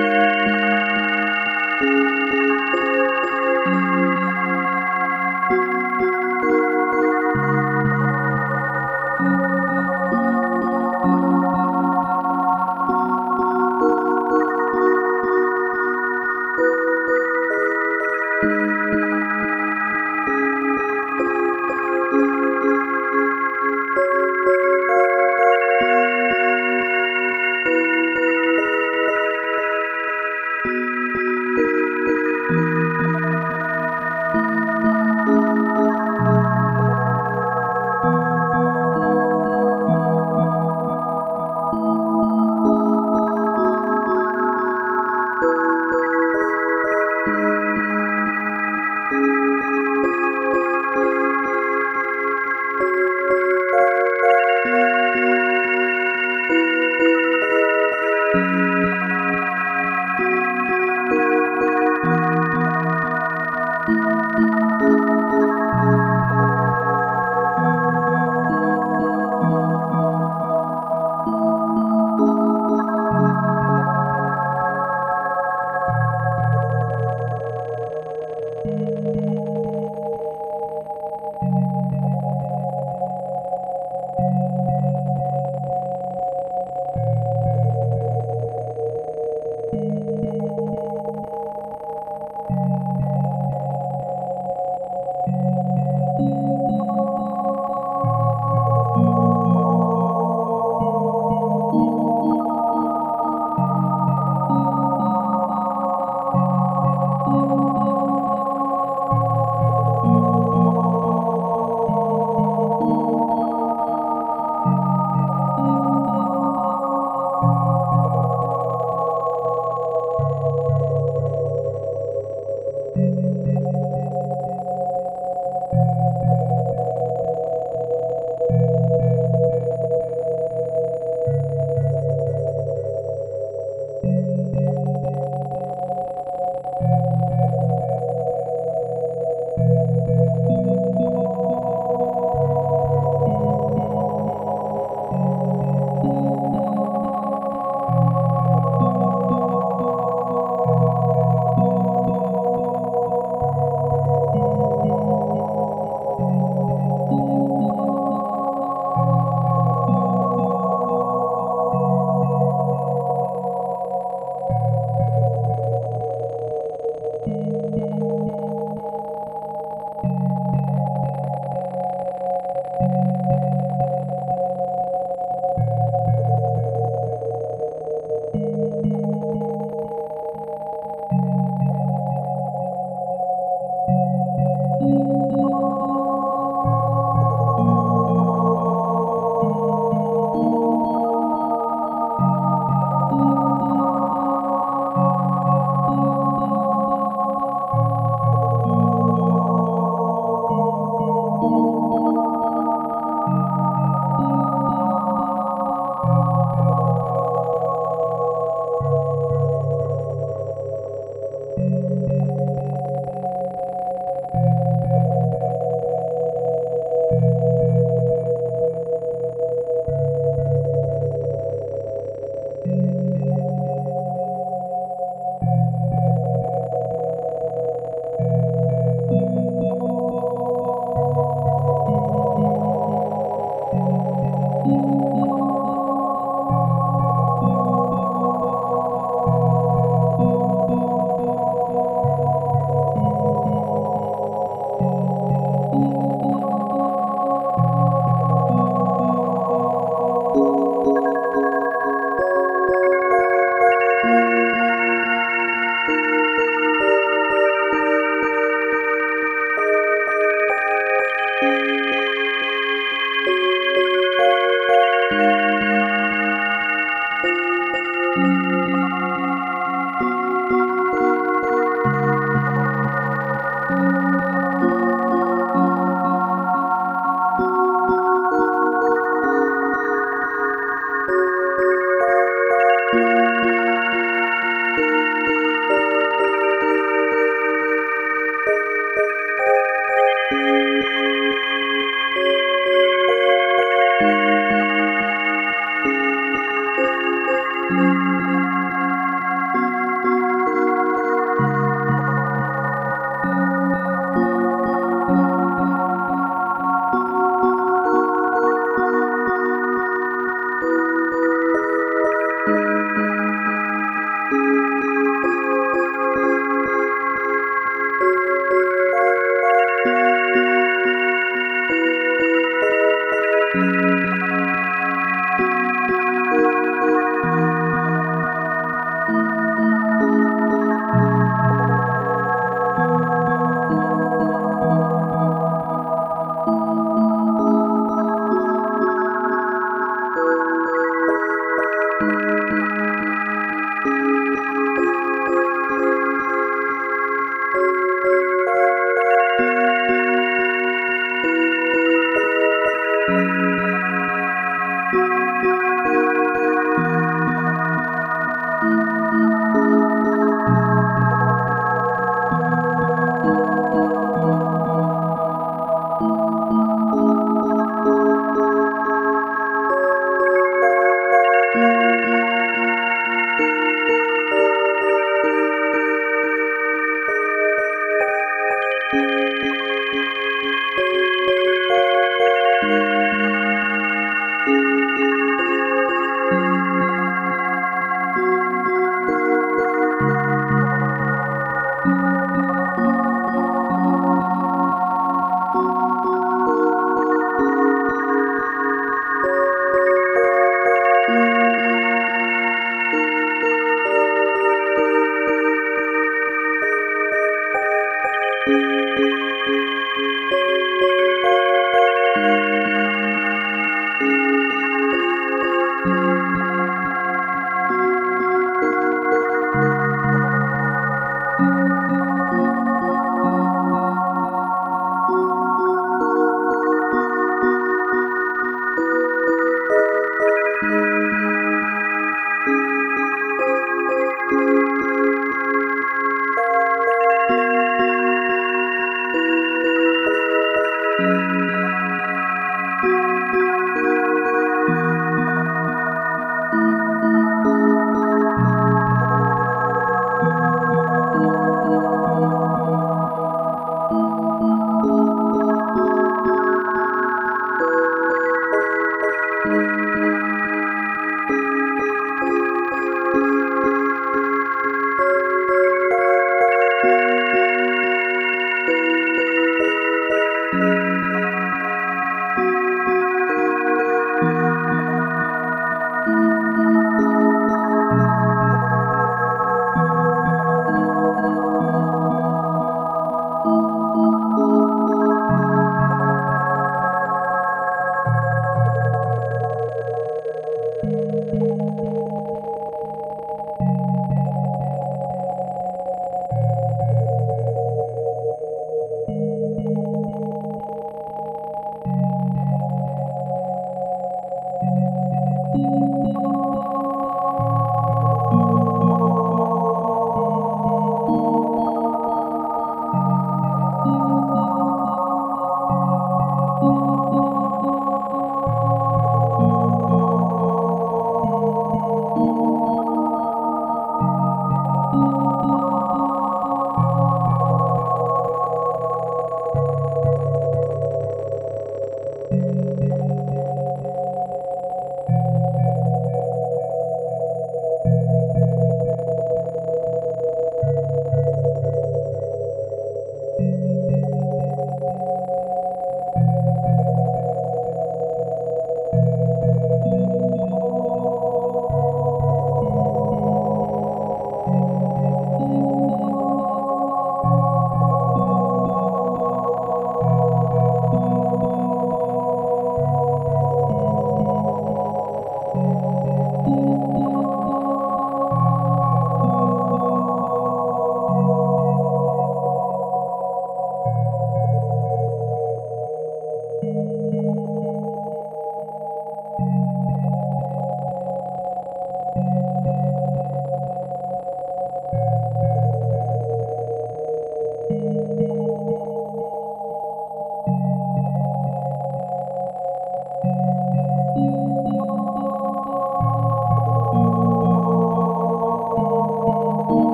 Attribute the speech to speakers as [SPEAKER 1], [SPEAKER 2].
[SPEAKER 1] Música